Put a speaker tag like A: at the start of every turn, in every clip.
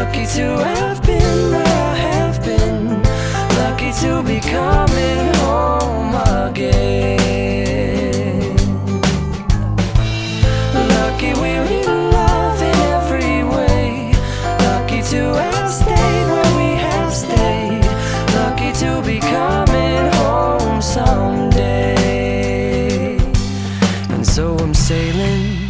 A: Lucky to have been where I have been. Lucky to be coming home again. Lucky we're in love in every way. Lucky to have stayed where we have stayed. Lucky to be coming home someday. And so I'm sailing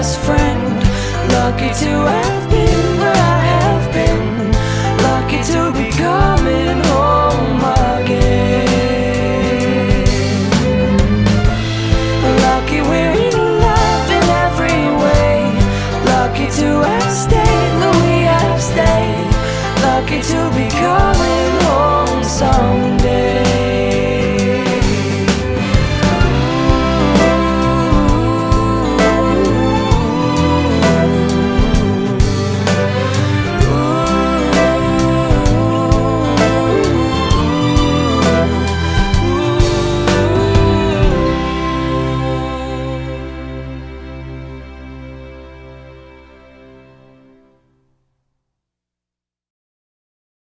A: best friend. Lucky to have